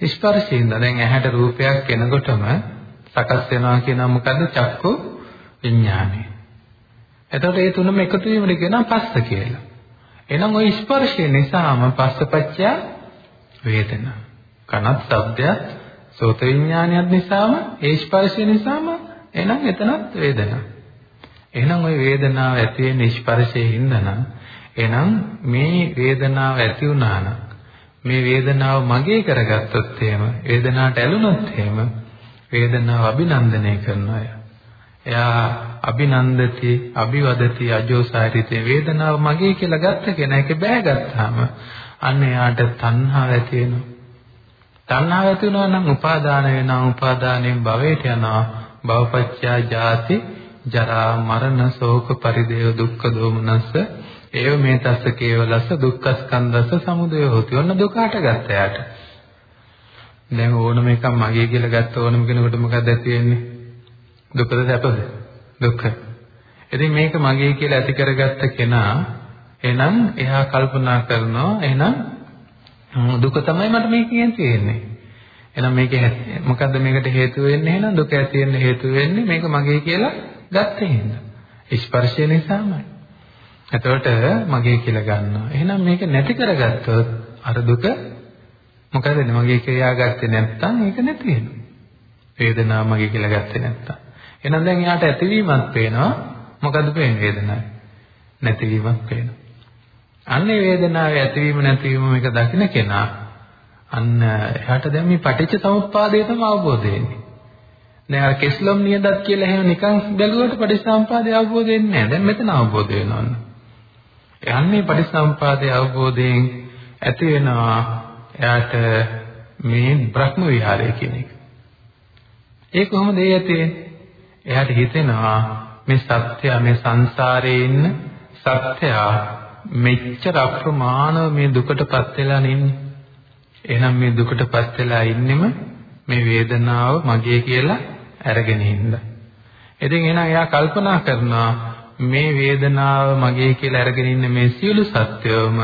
ස්පර්ශයෙන්ද. දැන් ඇහැට රූපයක් එනකොටම සකස් වෙනවා කියනවා මොකද්ද? චක්කු විඥානය. එතකොට මේ තුනම එකතු වීමද කියනවා පස්ස කියලා. එහෙනම් ওই ස්පර්ශය නිසාම පස්සපච්චය වේදනා. කනත් ශබ්දයක් සෝත විඥානයක් නිසාම ඒ ස්පර්ශය නිසාම එහෙනම් එතනත් වේදනා. එහෙනම් ওই වේදනාව ඇති වෙන ස්පර්ශයේ හින්දානම් එහෙනම් මේ වේදනාව ඇති වුණා නම් මේ වේදනාව මගේ කරගත්තොත් එහෙම වේදනාවට ඇලුනොත් එහෙම වේදනාව අභිනන්දනය කරනවා. එයා අභිනන්දති අභිවදති අජෝසාරිතේ වේදනාව මගේ කියලා ගත්ත කෙනා ඒක බෑගත්තාම අන්න එයාට තණ්හාව ඇති වෙනවා. තණ්හාව ඇති වෙනවා නම් උපාදාන වෙනවා උපාදානයෙන් භවයට යනවා භවපච්චයා ජාති ජරා මරණ ශෝක පරිදේව දුක්ඛ දෝමනස්ස ඒව මේ තස්ස කේවලස්ස දුක්ඛස්කන්ධස්ස සමුදය හොති. ඔන්න දුකට ගත්ත යාට. දැන් ඕනම එකක් මගේ කියලා ගත්ත ඕනම කෙනෙකුට මොකක්ද ඇති වෙන්නේ? දුකද සැපද? දුක්ඛ. ඉතින් මේක මගේ කියලා ඇති කරගත්ත කෙනා එහෙනම් එයා කල්පනා කරනවා එහෙනම් දුක තමයි මට මේකෙන් තියෙන්නේ. එහෙනම් මේක මොකද්ද මේකට හේතු වෙන්නේ එහෙනම් දුක ඇති වෙන්න හේතු වෙන්නේ මේක මගේ කියලා ගත්තේ හින්දා. ස්පර්ශය නිසාමයි. එතකොට මගේ කියලා ගන්නවා. එහෙනම් මේක නැති කරගත්තොත් අර දුක මොකද වෙන්නේ? මගේ කියලා ගත්තේ නැත්නම් ඒක නැති වෙනවා. වේදනාව මගේ කියලා ගත්තේ නැත්නම්. එහෙනම් දැන් යාට ඇතිවීමක් පේනවා. මොකද්ද පේන්නේ වේදනාව? නැතිවීමක් පේනවා. අන්නේ වේදනාවේ ඇතිවීම නැතිවීම මේක දකින්න කෙනා අන්න එයාට දැන් මේ පටිච්ච සමුප්පාදය තමයි අවබෝධ වෙන්නේ. දැන් අර කෙස්ලොම් නියදත් කියලා එහෙම නිකන් බැලුවට පටිච්චසමුපාදය අවබෝධ වෙන්නේ නැහැ. දැන් මෙතන අවබෝධ වෙනවන්න. යන්නේ පටිච්චසමුපාදයේ අවබෝධයෙන් ඇති වෙනවා එයාට මේ බ්‍රහ්ම විහාරය කියන එක. ඒ කොහොමද ඒ ඇති වෙන්නේ? එයාට හිතෙනවා මේ සත්‍ය මේ සංසාරේ ඉන්න සත්‍ය මෙච්චර අප්‍රමාණව මේ දුකටපත් වෙලා ඉන්නේ. එහෙනම් මේ දුකටපත් වෙලා ඉන්නෙම මේ වේදනාව මගේ කියලා අරගෙන ඉඳලා. ඉතින් එහෙනම් එයා කල්පනා කරනවා මේ වේදනාව මගේ කියලා අරගෙන ඉන්න මේ සියලු සත්‍යවම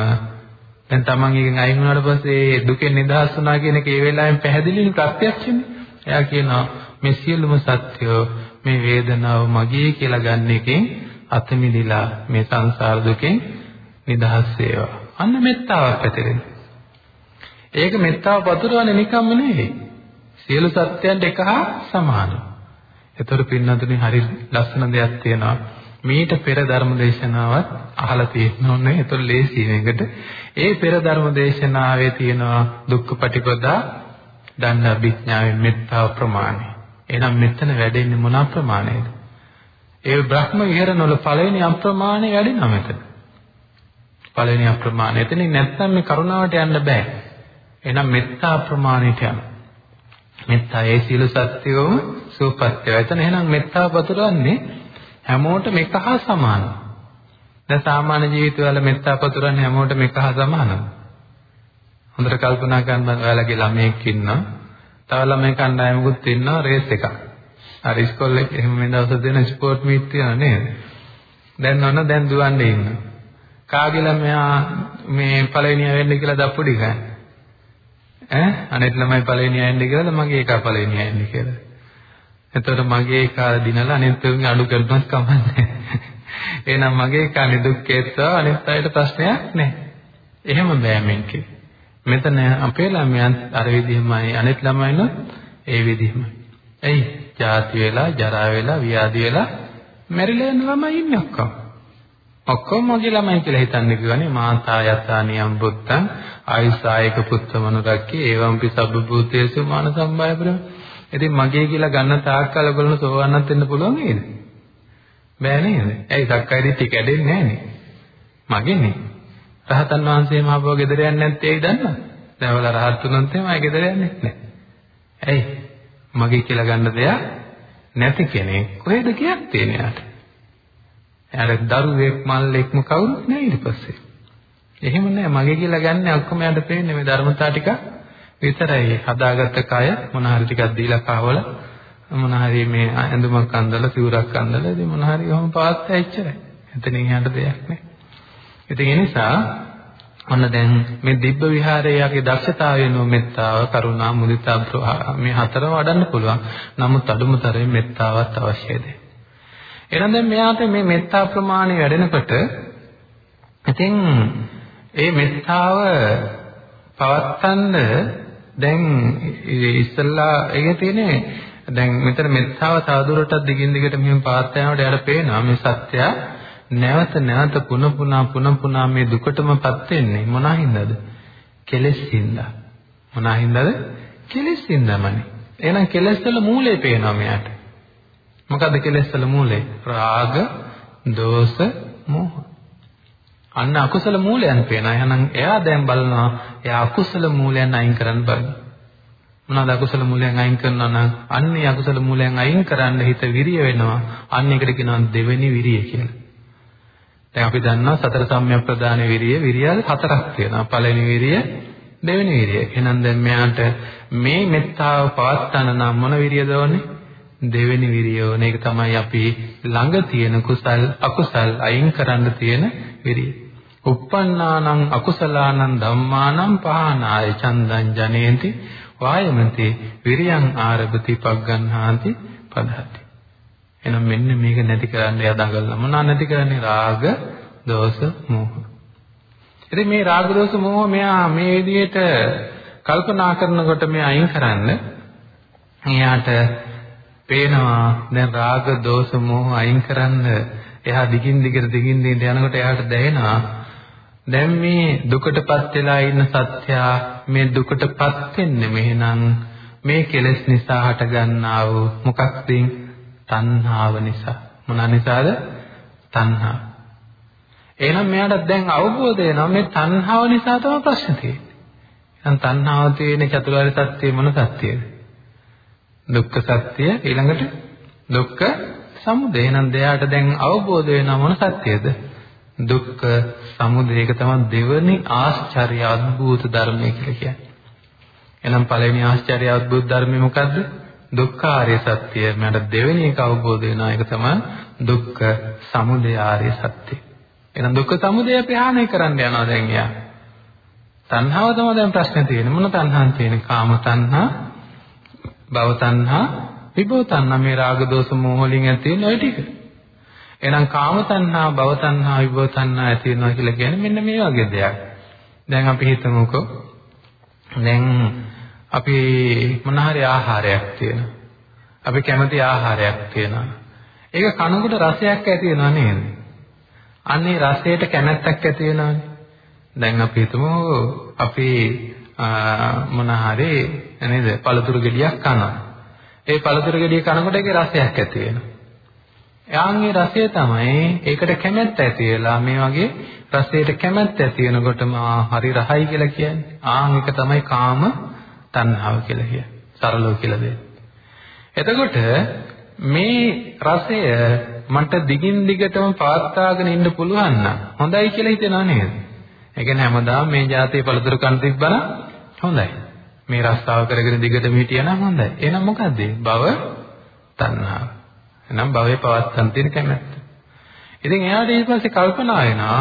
දැන් Taman එකෙන් අයින් වුණාට පස්සේ දුකෙන් නිදහස් වුණා කියන එක ඒ වෙලාවෙන් පැහැදිලිව ප්‍රත්‍යක්ෂනේ. එයා කියනවා මේ සියලුම සත්‍යෝ මේ වේදනාව මගේ කියලා ගන්න එකෙන් අත මිදලා මේ සංසාර දුකෙන් නිදහස් වේවා. අන්න මෙත්තාවක් ඇතිරෙන. ඒක මෙත්තාව පතුරවන්නේ නිකම්ම නෙවෙයි. සියලු සත්‍යයන්ට එක හා සමානයි. ඒතර පින්නතුනේ හරි ලස්සන දෙයක් තියෙනවා. මීට පෙර ධර්ම දේශනාවත් අහලා තියෙන්න ඕනේ. ඒතර ලේසි මේකට. ඒ පෙර ධර්ම දේශනාවේ තියෙනවා දුක්ඛ පටිපදා දන්න අභිඥාවේ මෙත්තා ප්‍රමාණය. එහෙනම් මෙතන වැඩෙන්නේ මොන ප්‍රමාණයද? ඒ බ්‍රහ්ම විහරණවල පළවෙනි අප්‍රමාණය වැඩෙනවා මෙතන. පළවෙනි අප්‍රමාණය. එතනින් නැත්තම් මේ කරුණාවට යන්න බෑ. එහෙනම් මෙත්තා ප්‍රමාණයට යන්න. මෙත්තා ඒ සීල සත්‍යවම සූපත්‍ය. එතන එහෙනම් මෙත්තා පතුරවන්නේ හැමෝටම එක හා සමානයි. දැන් සාමාන්‍ය ජීවිතවල මෙත්තා පතුරන්නේ හැමෝටම එක හා සමානයි. හොඳට කල්පනා කරන්න ඔයාලගේ ළමයෙක් ඉන්නවා. තව ළමයි කණ්ඩායමකුත් ඉන්නවා රේස් එකක්. අර ඉස්කෝලේ එහෙම මේ දවස් දෙන ස්පෝර්ට් මීට් තියනවා නේද? දැන් ඔන්න දැන් දුවන්නේ ඉන්නවා. කාගේ ළමයා මේ පළවෙනියා වෙන්න කියලා දප්පුඩි ගන්න. ඈ අනිත් ළමයි පළවෙනියා වෙන්න කියලාද මගේ එකා පළවෙනියා වෙන්න කියලා. එතකොට මගේ එකා දිනලා අනිත් උන්ගේ අඩු කරනවත් කමන්නේ. එහෙනම් මගේ එකා නිදුක්කේත්වා අනිත් අයට ප්‍රශ්නයක් නැහැ. එහෙම බෑ මේකේ. මෙතන අපේ ළමයන් අර විදිහමයි අනිත් ළමයිනොත් ඒ විදිහමයි. එයි ජාති වෙලා, ජරා වෙලා, ව්‍යාධි වෙලා මැරිලා යන ළමයි ඉන්නේ ඔක්කොම. ඔක්කොම මගේ ළමයි කියලා හිතන්නේ කියවනේ මාතා යතානියම් බුත්තං ආයසායක පුත්තමනුරක්කේ එවම්පි සබ්බ භූතේසු මාන සම්භායපරම. ඉතින් මගේ කියලා ගන්න තාක්කල් ඔයගොල්ලෝ සෝවන්නත් වෙන්න පුළුවන් නේද? බෑ නේද? ඇයි සක්කාය දිට්ඨිය කැඩෙන්නේ නැහනේ. මගේනේ. රහතන් වහන්සේ මහබව ගෙදර යන්නේ නැත්තේ ඇයි දන්නවද? දැන් වල රහත් තුනන් තමයි ගෙදර යන්නේ නැහැ. ඇයි? මගේ කියලා ගන්න දෙයක් නැති කෙනෙක් කොහෙද කියක් තියෙන යාට? එයාට දරුවෙක් මල්ලෙක්ම කවුරුත් නැහැ ඊට පස්සේ. එහෙම නැහැ මගේ කියලා ගන්න ඔක්කොම යාට පේන්නේ මේ ධර්මතා ටික විතරයි. හදාගත්ත කය මොන හරි ටිකක් දීලා කවල මොන හරි මේ ඇඳුමක් අඳලා සිවුරක් අඳලා ඉතින් මොන හරි කොහොම පාත් ඇච්චරයි. එතනින් යන්න දෙයක් නැහැ. ඉතින් ඒ නිසා ඔන්න දැන් මේ දිබ්බ විහාරයේ යගේ දක්ෂතාවය නෝ මෙත්තාව, කරුණා, මුදිතා, මේ හතර වඩන්න පුළුවන්. නමුත් අදුමතරේ මෙත්තාවත් අවශ්‍යයි. එහෙනම් දැන් මෙයාට මේ මෙත්තා ප්‍රමාණය වැඩෙනකොට ඉතින් ඒ මෙත්තාව පවත්තන්න දැන් ඉස්සල්ලා ඒක තියෙන්නේ දැන් මෙතන මෙත්තාව තවදුරටත් දිගින් දිගට මෙහෙම පාත් යනකොට යාට පේනවා මේ සත්‍යය නැවත නැවත පුන පුනා පුන පුනා මේ දුකටමපත් වෙන්නේ මොනා හින්දාද? කෙලෙස් හින්දා. මොනා හින්දාද? කෙලෙස් හින්දාමනේ. එහෙනම් කෙලෙස් වල මූලය පේනවා මෙයාට. මොකද්ද කෙලෙස් වල මූලය? රාග, දෝෂ, මෝහ. අන්න අකුසල මූලයන් පේනවා. එහෙනම් එයා දැන් බලනවා එයා අකුසල මූලයන් අයින් කරන්න බලන්න. මොනවාද අකුසල මූලයන් අයින් කරනවා නම් අන්නේ අකුසල මූලයන් අයින් කරන්න හිත විරිය වෙනවා. අන්න ඒකට කියනවා දෙවෙනි විරිය කියලා. දැන් අපි දන්නවා සතර සම්‍යක් ප්‍රදාන විරිය විරිය හතරක් තියෙනවා. පළවෙනි විරිය දෙවෙනි විරිය. එහෙනම් දැන් මෙයාට මේ මෙත්තාව පවත්තන නම් මොන විරියද ඕනේ? දෙවෙනි විරිය ඕනේ. ඒක තමයි අපි ළඟ තියෙන කුසල් අකුසල් අයින් කරන්න තියෙන විරිය. uppannānaṁ akusalaanaṁ dhammānaṁ pahānāya චන්දං ජනේති වායමති විරියං ආරභති පග්ගන්හාති පදහති එහෙනම් මෙන්න මේක නැති කරන්න යදාගන්න මොනවා නැති කරන්නේ රාග, දෝෂ, මෝහ. ඉතින් මේ රාග, දෝෂ, මෝහ මෙයා මේ විදිහට කල්පනා කරනකොට මේ අයින් කරන්න එයාට පේනවා දැන් රාග, දෝෂ, මෝහ අයින් කරන්න එයා දිගින් දිගට දිගින් දිගට යනකොට එයාට දැනෙනවා දැන් මේ දුකටපත් වෙලා ඉන්න සත්‍යා මේ දුකටපත් වෙන්නේ මෙහෙනම් මේ කෙලෙස් නිසා හටගන්නා වූ මොකක්ද තණ්හාව නිසා. මොන නිසාද? තණ්හාව. එහෙනම් මෙයාට දැන් අවබෝධ වෙනවා මේ තණ්හාව නිසා තමයි ප්‍රශ්න තියෙන්නේ. එහෙනම් තණ්හාව තියෙන චතුරාර්ය සත්‍ය මොන සත්‍යද? දුක්ඛ සත්‍ය ඊළඟට දුක්ඛ සමුදය. එහෙනම් දෙයාට දැන් අවබෝධ වෙනා මොන සත්‍යද? දුක්ඛ සමුදය. ඒක තමයි දෙවෙනි ආශ්චර්ය අද්භූත ධර්මය කියලා කියන්නේ. එහෙනම් පළවෙනි ආශ්චර්ය අද්භූත ධර්මය මොකද්ද? දුක්ඛාරය සත්‍ය. මට දෙවෙනි එක අවබෝධ වෙනා එක තමයි දුක්ඛ සමුදය ආර්ය සත්‍ය. එහෙනම් දුක්ඛ සමුදය ප්‍රහාණය කරන්න යනවා දැන් එයා. තණ්හාව තමයි දැන් ප්‍රශ්නේ තියෙන්නේ. මොන තණ්හාන් තියෙන්නේ? කාම තණ්හා, භව තණ්හා, විභව තණ්හා මේ රාග දෝෂ මෝහ වලින් ඇති වෙන ওই ටික. එහෙනම් කාම තණ්හා, භව තණ්හා, විභව තණ්හා ඇති වෙනවා කියලා කියන්නේ මෙන්න මේ වගේ දෙයක්. දැන් අපි හිතමුකෝ දැන් අපි මොන හරි ආහාරයක් තියෙනවා. අපි කැමති ආහාරයක් තියෙනවා. ඒක කනකොට රසයක් ඇති වෙනව නේද? අන්නේ රසයට කැමැත්තක් ඇති වෙනවනේ. දැන් අපි හිතමු අපි මොන හරි නේද පළතුරු ගෙඩියක් කනවා. ඒ පළතුරු ගෙඩිය කනකොට ඒකේ රසයක් ඇති වෙනවා. යාන්ගේ රසය තමයි ඒකට කැමැත්ත ඇති වෙලා මේ වගේ රසයට කැමැත්ත ඇති වෙනකොටම හරි රහයි කියලා කියන්නේ. ආන් එක තමයි කාම තණ්හාව කියලා කිය. සරලව කියලා දෙන්න. එතකොට මේ රසය මට දිගින් දිගටම පවත්වාගෙන ඉන්න පුළුවන් නම් හොඳයි කියලා හිතෙනව නේද? ඒ කියන්නේ හැමදාම මේ જાතිය පළතුරු කන් තිබ්බනම් හොඳයි. මේ රස්සාව කරගෙන දිගටම හිටියනම් හොඳයි. එහෙනම් මොකද්ද? භව තණ්හාව. එහෙනම් භවයේ පවත්තන් තියෙන කැමැත්ත. ඉතින් එයාට ඊට පස්සේ කල්පනා වෙනවා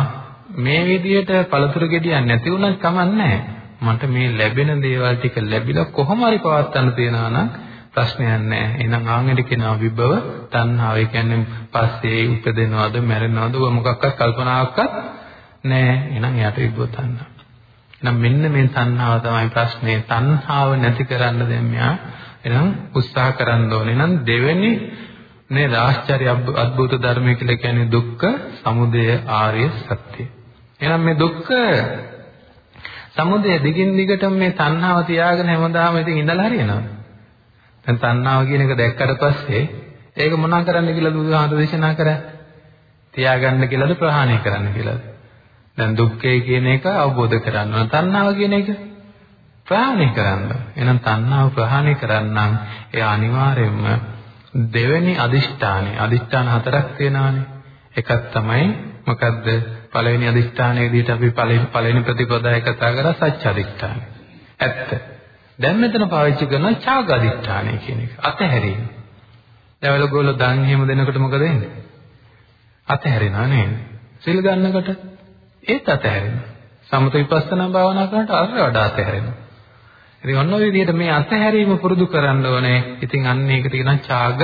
මේ විදිහට පළතුරු ගෙඩියක් නැති වුණත් කමන්නේ මට මේ ලැබෙන දේවල් ටික ලැබිලා කොහොම හරි පවත්වන්න තියනවා නම් ප්‍රශ්නයක් නැහැ. එහෙනම් ආන්ගෙට කියනවා විභව තණ්හාව. ඒ කියන්නේ පස්සේ උපදිනවද මැරෙනවද ඔය මොකක්වත් කල්පනාවක්වත් නැහැ. එහෙනම් එයාට විභව තණ්හාව. එහෙනම් මෙන්න මේ තණ්හාව තමයි ප්‍රශ්නේ. තණ්හාව නැති කරන්න දැන් මෙයා එහෙනම් උත්සාහ කරන්න ඕනේ. එහෙනම් දෙවෙනි නේ ආශ්චර්ය අద్భుත ධර්මය කියලා කියන්නේ දුක්ඛ සමුදය ආර්ය සත්‍ය. එහෙනම් මේ දුක්ඛ සමුදය දිගින් දිගටම මේ තණ්හාව තියාගෙන හැමදාම ඉතින් ඉඳලා හරියනවද? දැන් තණ්හාව කියන එක දැක්කට පස්සේ ඒක මොනා කරන්න කියලාද බුදුහාමුදුරු දේශනා කරන්නේ? තියාගන්න කියලාද ප්‍රහාණය කරන්න කියලාද? දැන් දුක්ඛය කියන එක අවබෝධ කරගන්න ඕන. තණ්හාව කියන එක ප්‍රහාණය කරන්න. එහෙනම් තණ්හාව ප්‍රහාණය කරන්නම් ඒ අනිවාර්යයෙන්ම දෙවෙනි අදිෂ්ඨානය. අදිෂ්ඨාන හතරක් තියෙනවානේ. එකක් තමයි මොකද්ද? පළවෙනි අදිෂ්ඨානයේ විදිහට අපි පළවෙනි පළවෙනි ප්‍රතිපදාය කතා කරා සත්‍ය අදිෂ්ඨානය. ඇත්ත. දැන් මෙතන පාවිච්චි කරන ඡාග අදිෂ්ඨානය කියන එක. අතහැරීම. දැන් ඔයගොල්ලෝ දන් එහෙම දෙනකොට මොකද වෙන්නේ? අතහැරෙනවා නේද? සිල් ගන්නකොට ඒත් අතහැරෙනවා. සමත විපස්සනා භාවනා කරනකොට අර වඩා අතහැරෙනවා. ඉතින් ඔන්න ඔය විදිහට මේ අතහැරීම පුරුදු කරන්න ඕනේ. ඉතින් අන්න ඒකට කියනවා ඡාග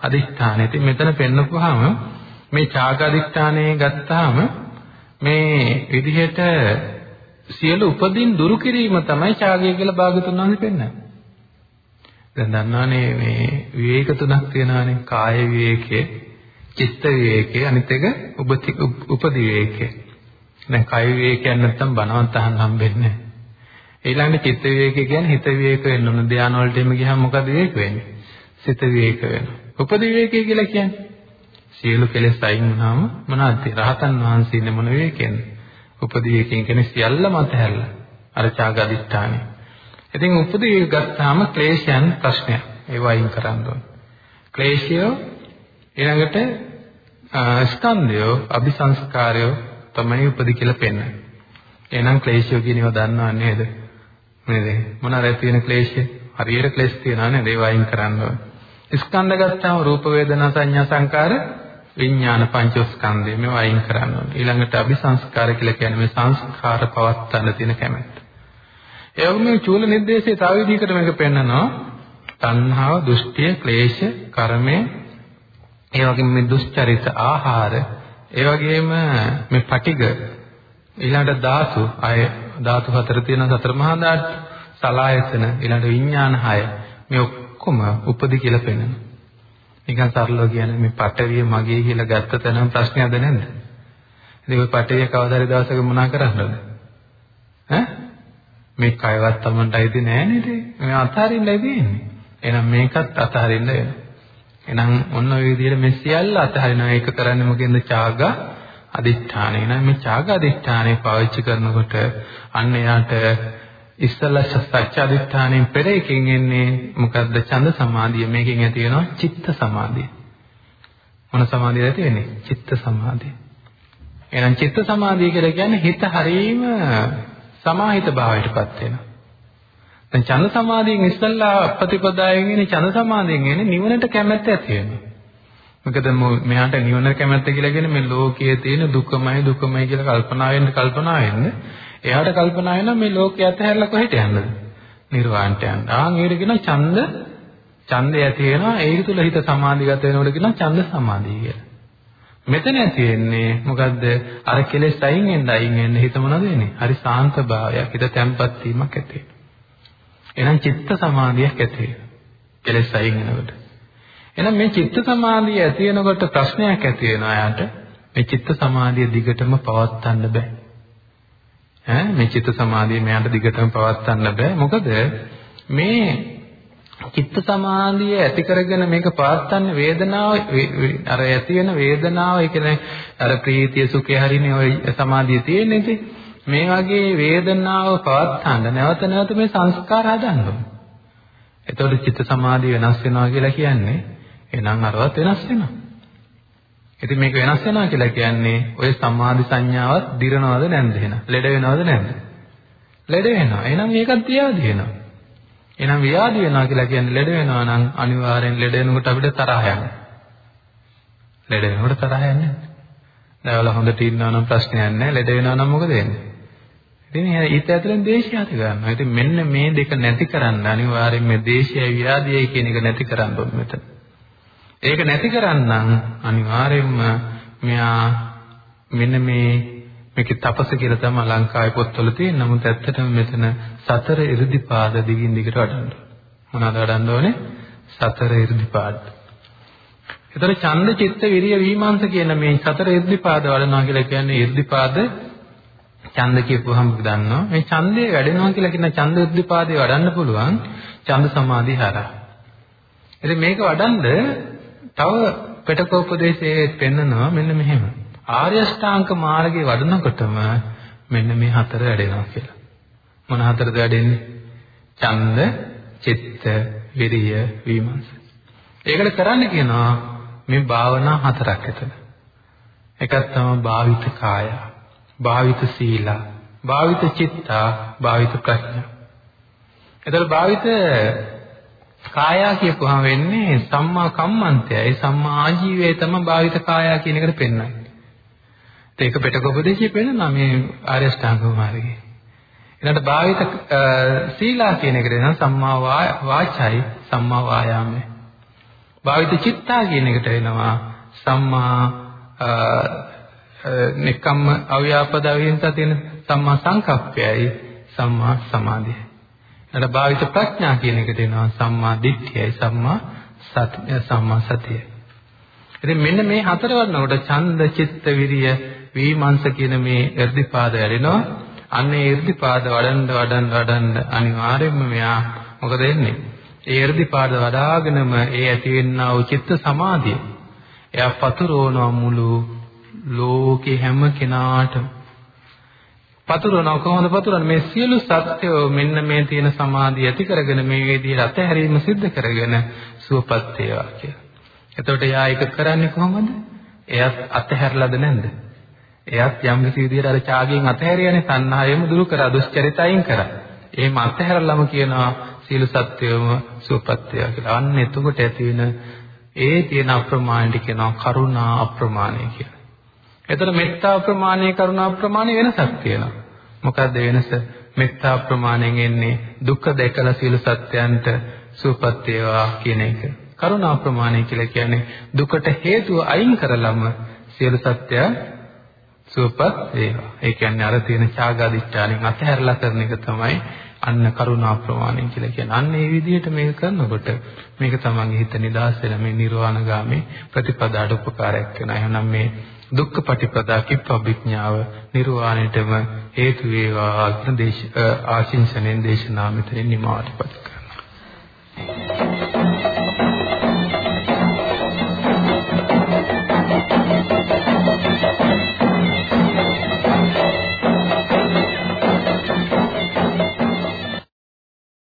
අදිෂ්ඨානය. ඉතින් මෙතන පෙන්නපුවාම මේ ඡාග අදිෂ්ඨානය ගත්තාම මේ විදිහට සියලු උපදින් දුරු කිරීම තමයි ඡාගය කියලා භාගතුන් වහන්සේ පෙන්නන්නේ. දැන් දන්නවනේ මේ විවේක තුනක් තියෙනවානේ. කාය විවේකයේ, චිත්ත විවේකයේ, අනිත් එක උපදි විවේකයේ. දැන් කාය විවේකයක් නැත්තම් බණවත් අහන්න හම්බෙන්නේ නැහැ. ඊළඟට චිත්ත විවේකය කියන්නේ හිත විවේක වෙන්න ඕන. ධානය වලට එම ගියාම මොකද විවේක වෙන්නේ? සිත විවේක වෙනවා. උපදි විවේකය කියලා කියන්නේ සියලු කෙලෙස් අයින් වුණාම මොනවද? රහතන් වහන්සේ ඉන්නේ මොන විවේකයෙන්ද? උපදි විවේකයෙන් කියන්නේ සියල්ලම අතහැරලා. අර ඡාගදිෂ්ඨානෙ. ඉතින් උපදි විවේක ගත්තාම ක්ලේශයන් ප්‍රශ්නයක්. ඒව අයින් කරන්න ඕන. ක්ලේශය ඊළඟට ස්කන්ධය, අபிසංස්කාරය තමයි උපදි කියලා පෙන්වන්නේ. එහෙනම් ක්ලේශය කියන ඒවා දන්නව නේද? නේද? මොනවාද තියෙන ක්ලේශය? හරියට ක්ලේශ තියනවා නේද? ඒවා අයින් කරන්න ඕන. ස්කන්ධ ගත්තාම රූප වේදනා සංඥා සංකාර විඥාන පංචස්කන්ධය මේවා අයින් කරන්න ඕනේ. ඊළඟට අபிසංස්කාර කියලා කියන්නේ මේ සංස්කාර පවත්තන තියෙන කැමැත්ත. ඒ වගේම මේ චූල නිर्देशයේ තව විදිහකට මේක පෙන්නනවා. තණ්හාව, දෘෂ්ටිය, ක්ලේශ, කර්මය, ඒ වගේම මේ දුස්චරිත ආහාර ඒ වගේම මේ පටිග ඊළඟට ධාතු අය ධාතු හතර තියෙන සතර මහා ධාතු සලායතන ඊළඟ විඥාන හය මේ ඔක්කොම උපදි කියලා පෙන්වනවා. නිකන් සරලව කියන්නේ මේ පටවිය මගේ කියලා ගත්ත තැනම ප්‍රශ්නයක්ද නැද්ද? ඉතින් ওই පටවිය කවදාරි දවසක මොනා කරන්නද? ඈ මේ කයවත් Tamanට අයිති නෑ නේද? මේ අතහරින්නයි තියෙන්නේ. එහෙනම් මේකත් අතහරින්න වෙනවා. එහෙනම් ඔන්න ඔය විදිහට මේ සියල්ල අතහරිනවා. ඒක කරන්නේ මොකෙන්ද? චාගා අදිෂ්ඨානය නම් මේ ඡාග අදිෂ්ඨානය පාවිච්චි කරනකොට අන්න එයාට ඉස්සලා සත්‍ය අදිෂ්ඨානයෙන් පෙර එකකින් එන්නේ මොකද්ද? ඡන්ද සමාධිය. මේකෙන් ඇති වෙනවා චිත්ත සමාධිය. මොන සමාධියද ඇති වෙන්නේ? චිත්ත සමාධිය. එහෙනම් චිත්ත සමාධිය කියලා කියන්නේ හිත හරීම සමාහිත භාවයටපත් වෙනවා. දැන් ඡන්ද සමාධියෙන් ඉස්සල්ලා ප්‍රතිපදායෙන් එන්නේ ඡන්ද සමාධියෙන් එන්නේ නිවනට කැමැත්ත ඇති වෙනවා මොකද මෙයාට නිවන කැමැත්ත කියලා කියන්නේ මේ ලෝකයේ තියෙන දුකමයි දුකමයි කියලා කල්පනා වෙන්න කල්පනා වෙන්න එයාට කල්පනා වෙනවා මේ ලෝකේ අතහැරලා කොහෙට යන්නද නිර්වාණයට යන්න. ආන් ඒකට කියන ඡන්ද ඡන්දය ඇති වෙනවා ඒක තුල හිත සමාධිගත වෙනකොට කියන ඡන්ද සමාධිය කියලා. මෙතන ඇති වෙන්නේ මොකද්ද? අර කෙලෙස් අයින් වෙන්න අයින් වෙන්න හිත මොනවද වෙන්නේ? හරි සාන්ත භාවයක් හිත තැම්පත් වීමක් ඇති වෙනවා. එහෙනම් චිත්ත සමාධියක් ඇති වෙනවා. කෙලෙස් අයින් වෙනකොට. එහෙනම් මේ චිත්ත සමාධිය ඇති වෙනකොට ප්‍රශ්නයක් ඇති වෙනවා යාට. මේ චිත්ත සමාධිය දිගටම පවත්වන්න බෑ. ඈ මේ චිත්ත සමාධිය මෙයාට දිගටම පවත්වන්න බෑ. මොකද මේ චිත්ත සමාධිය ඇති කරගෙන මේක පවත්වන්න වේදනාව අර ඇති වෙන වේදනාව ඒ කියන්නේ අර ප්‍රීතිය සුඛය හරිනේ ওই සමාධිය තියෙන්නේ ඉතින් මේ වගේ වේදනාව පවත්වන්න නැවත නැවත මේ සංස්කාර හදන්න ඕනේ. එතකොට චිත්ත සමාධිය වෙනස් වෙනවා කියලා කියන්නේ එහෙනම් අරවත් වෙනස් වෙනවා. ඉතින් මේක වෙනස් වෙනවා කියලා කියන්නේ ඔය සමාධි සංඥාවත් දිරනවද නැද්ද එහෙනම්? ලෙඩ වෙනවද නැද්ද? ලෙඩ වෙනවා. එහෙනම් මේකත් ව්‍යාධි වෙනවා. එහෙනම් ව්‍යාධි වෙනවා කියලා කියන්නේ ලෙඩ වෙනවා නම් අනිවාර්යෙන් ලෙඩ වෙනකොට අපිට තරහ යනවා. ලෙඩ වෙනකොට තරහ යන්නේ දැවල හොඳට ඉන්නවා නම් ප්‍රශ්නයක් නැහැ. ලෙඩ වෙනවා නම් මොකද වෙන්නේ? ඉතින් එයා ඊට ඇතුලෙන් දේශය හත ගන්නවා. ඉතින් මෙන්න මේ දෙක නැති කරන්න අනිවාර්යෙන් මේ දේශයයි විරාදියයි කියන එක නැති කරන්න ඕනේ මෙතන. ඒක නැති කරන්න අනිවාර්යෙන්ම මෙයා මෙන්න මේ මේක තපස කියලා තමයි ලංකාවේ පොත්වල තියෙන. නමුත් ඇත්තටම මෙතන සතර 이르දිපාද දිගින් දිගට වඩන්න. මොනවාද වඩන්න ඕනේ? සතර 이르දිපාද. ඒතර ඡන්ද චිත්ත විරිය විමාංශ කියන මේ සතර 이르දිපාද වඩනවා කියලා කියන්නේ 이르දිපාද ඡන්ද කියපුවහම දන්නවා මේ ඡන්දය වැඩෙනවා කියලා කියන ඡන්ද ඉර්ධිපාදේ වඩන්න පුළුවන් ඡන්ද සමාධි හරහා. ඉතින් මේක වඩන්ද තව පිටකෝපදේශයේ පෙන්නනවා මෙන්න මෙහෙම. ආර්ය ශ්‍රාංක මාර්ගේ වඩනකොටම මෙන්න මේ හතර වැඩෙනවා කියලා. මොන හතරද වැඩෙන්නේ? ඡන්ද, චිත්ත, විරිය, විමර්ශ. ඒකට කරන්න කියනවා මේ භාවනා හතරක් එතන. එකක් තමයි භාවිත කාය, භාවිත සීලා, භාවිත චිත්තා, භාවිත ප්‍රඥා. එතකොට භාවිත කායා කියපුවාම වෙන්නේ සම්මා කම්මන්තයයි සම්මා ආජීවයයි තමයි භාවිත කායා කියන එකට පෙන්වන්නේ. ඒක පිටකොපදේශයේ පෙන්නනවා මේ ආර්ය ශ්‍රාංග මාර්ගයේ. ඊළඟට භාවිත සීලා කියන එකට නම් සම්මා වාචයි සම්මා වායාමයි. භාවිත චිත්තා කියන එකට වෙනවා සම්මා නිකම්ම අව්‍යාපද අවිහිංසා තියෙන සම්මා සංකප්පයයි සම්මා සමාධියයි. ඊට භාවිත ප්‍රඥා කියන එකට එනවා සම්මා දිට්ඨියයි සම්මා සති සම්මා සතියයි. ඉතින් මෙන්න මේ හතර වරනකොට ඡන්ද චිත්ත විරිය විමංශ කියන මේ irdipaද වැඩෙනවා. අන්න ඒ irdipaද වඩන්න වඩන්න වඩන්න අනිවාර්යයෙන්ම මෙයා මොකද වෙන්නේ? ඒ irdipaද වඩාගෙනම ඒ ඇති වෙන්නා වූ චිත්ත සමාධිය එයා පතුරවනවා මුළු ලෝකේ හැම කෙනාටම පතුරවනවා කොහොමද පතුරවන්නේ මේ සියලු සත්‍යෝ මෙන්න මේ තියෙන සමාධිය ඇති කරගෙන මේ විදිහට අතහැරීම සිද්ධ කරගෙන සුවපත් වේවා කියලා. එතකොට එයා ඒක කරන්නේ කොහොමද? එයත් අතහැරලාද නැන්ද? එයත් යම් කිසි විදිහට අර ඡාගයෙන් අතහැරියනේ තණ්හාවෙම දුරු කරා දුස්චරිතයින් කරා. එහෙම අතහැරලම කියනවා සීල සත්‍යයම සුවපත් වේවා කියලා. අන්න එතකොට ඇති වෙන ඒ තියෙන අප්‍රමාණයට කියනවා කරුණා අප්‍රමාණය කියලා. එතන මෙත්තා ප්‍රමාණය කරුණා ප්‍රමාණය වෙනසක් තියෙනවා. මොකක්ද වෙනස? මෙත්තා ප්‍රමාණයෙන් එන්නේ දුක්ඛ දැකලා සියලු සත්‍යයන්ට සුවපත් වේවා කියන එක. කරුණා ප්‍රමාණය කියලා කියන්නේ දුකට හේතුව අයින් කරලම සියලු සත්‍යයන් සුවපත් වේවා. ඒ කියන්නේ අර තියෙන ඡාගාදිච්ඡානෙන් අතහැරලා කරන එක තමයි අන්න කරුණා ප්‍රමාණය කියලා කියන්නේ. අන්න ඒ විදිහට මේක කරනකොට මේක තමන්ගේ හිත නිදහස් වෙන මේ නිර්වාණගාමී ප්‍රතිපදාට උපකාරයක් වෙනවා. එහෙනම් මේ දුක්ඛ පටිපදා කිප්පවිඥාව නිර්වාණයටම හේතු වේවා ආත්ම දේශ ආශිංසනෙන් දේශනා මෙතනින් නිමාතිපත් කරනවා.